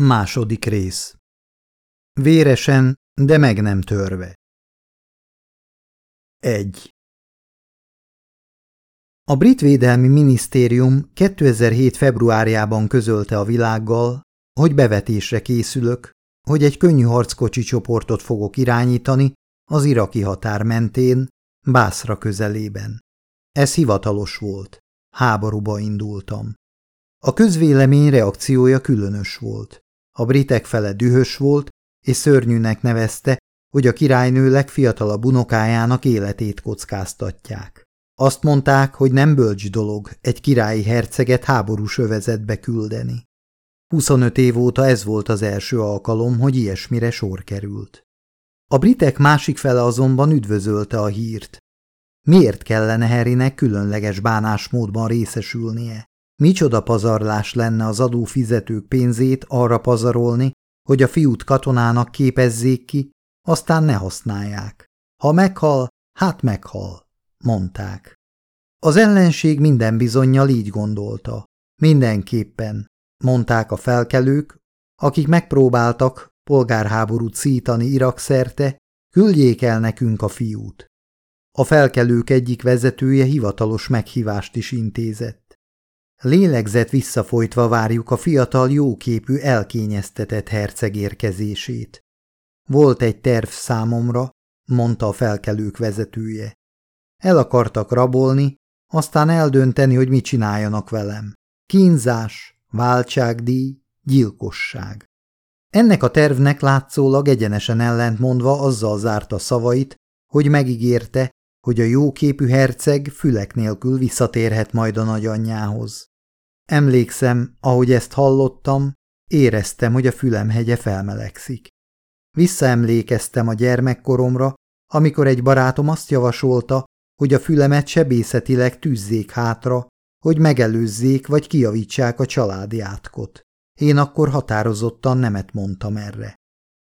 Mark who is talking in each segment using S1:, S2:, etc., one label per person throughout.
S1: Második rész Véresen, de meg nem törve. Egy. A brit védelmi minisztérium 2007. februárjában közölte a világgal, hogy bevetésre készülök, hogy egy könnyű harckocsi csoportot fogok irányítani az iraki határ mentén, Bászra közelében. Ez hivatalos volt. Háborúba indultam. A közvélemény reakciója különös volt. A britek fele dühös volt, és szörnyűnek nevezte, hogy a királynő legfiatalabb unokájának életét kockáztatják. Azt mondták, hogy nem bölcs dolog egy királyi herceget háborús övezetbe küldeni. 25 év óta ez volt az első alkalom, hogy ilyesmire sor került. A britek másik fele azonban üdvözölte a hírt. Miért kellene Harrynek különleges bánásmódban részesülnie? Micsoda pazarlás lenne az adófizetők pénzét arra pazarolni, hogy a fiút katonának képezzék ki, aztán ne használják. Ha meghal, hát meghal, mondták. Az ellenség minden bizonyal így gondolta. Mindenképpen, mondták a felkelők, akik megpróbáltak polgárháborút szítani Irak szerte, küldjék el nekünk a fiút. A felkelők egyik vezetője hivatalos meghívást is intézett. Lélegzet visszafolytva várjuk a fiatal jóképű elkényeztetett herceg érkezését. Volt egy terv számomra, mondta a felkelők vezetője. El akartak rabolni, aztán eldönteni, hogy mit csináljanak velem. Kínzás, váltságdíj, gyilkosság. Ennek a tervnek látszólag egyenesen ellentmondva azzal zárta szavait, hogy megígérte, hogy a jóképű herceg fülek nélkül visszatérhet majd a nagyanyjához. Emlékszem, ahogy ezt hallottam, éreztem, hogy a fülem felmelegszik. Visszaemlékeztem a gyermekkoromra, amikor egy barátom azt javasolta, hogy a fülemet sebészetileg tűzzék hátra, hogy megelőzzék vagy kiavítsák a családi átkot. Én akkor határozottan nemet mondtam erre.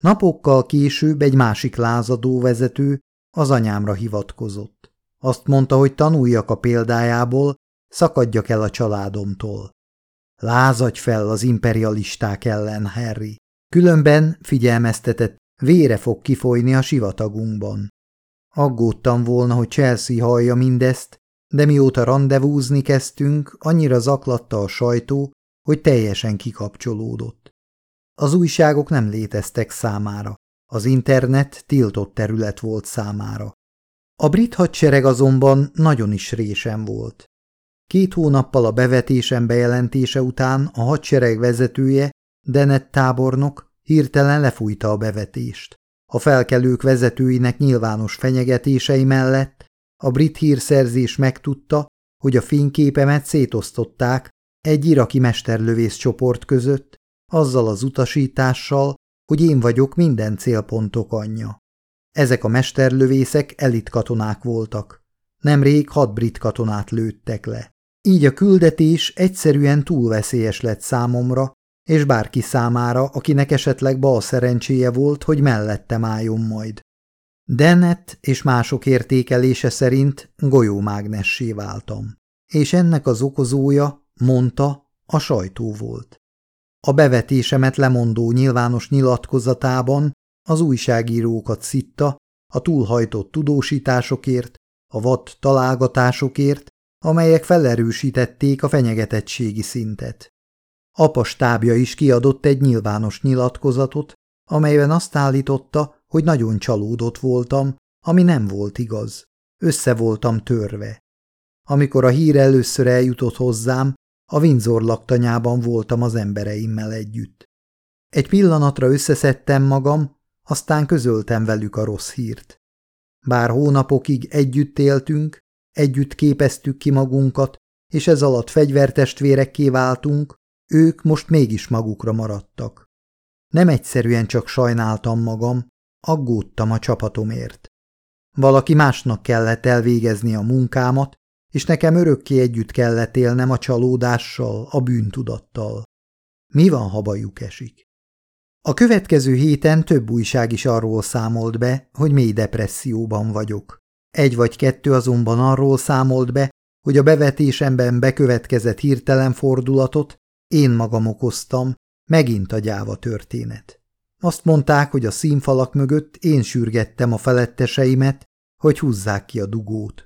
S1: Napokkal később egy másik lázadó vezető az anyámra hivatkozott. Azt mondta, hogy tanuljak a példájából, Szakadjak el a családomtól. Lázadj fel az imperialisták ellen, Harry. Különben, figyelmeztetett, vére fog kifolyni a sivatagunkban. Aggódtam volna, hogy Chelsea hallja mindezt, de mióta rendezvúzni kezdtünk, annyira zaklatta a sajtó, hogy teljesen kikapcsolódott. Az újságok nem léteztek számára, az internet tiltott terület volt számára. A brit hadsereg azonban nagyon is résen volt. Két hónappal a bevetésem bejelentése után a hadsereg vezetője, Denet tábornok hirtelen lefújta a bevetést. A felkelők vezetőinek nyilvános fenyegetései mellett a brit hírszerzés megtudta, hogy a fényképemet szétosztották egy iraki mesterlövész csoport között, azzal az utasítással, hogy én vagyok minden célpontok anyja. Ezek a mesterlövészek elit katonák voltak. Nemrég hat brit katonát lőttek le. Így a küldetés egyszerűen túl veszélyes lett számomra, és bárki számára, akinek esetleg bal szerencséje volt, hogy mellettem álljon majd. Dennett és mások értékelése szerint golyómágnessé váltam. És ennek az okozója, mondta, a sajtó volt. A bevetésemet lemondó nyilvános nyilatkozatában az újságírókat szitta a túlhajtott tudósításokért, a vad találgatásokért amelyek felerősítették a fenyegetettségi szintet. Apa stábja is kiadott egy nyilvános nyilatkozatot, amelyben azt állította, hogy nagyon csalódott voltam, ami nem volt igaz. Össze voltam törve. Amikor a hír először eljutott hozzám, a Windsor laktanyában voltam az embereimmel együtt. Egy pillanatra összeszedtem magam, aztán közöltem velük a rossz hírt. Bár hónapokig együtt éltünk, Együtt képeztük ki magunkat, és ez alatt fegyvertestvérekké váltunk, ők most mégis magukra maradtak. Nem egyszerűen csak sajnáltam magam, aggódtam a csapatomért. Valaki másnak kellett elvégezni a munkámat, és nekem örökké együtt kellett élnem a csalódással, a bűntudattal. Mi van, ha bajuk esik? A következő héten több újság is arról számolt be, hogy mély depresszióban vagyok. Egy vagy kettő azonban arról számolt be, hogy a bevetésemben bekövetkezett hirtelen fordulatot én magam okoztam, Megint a gyáva történet. Azt mondták, hogy a színfalak mögött én sürgettem a feletteseimet, hogy húzzák ki a dugót.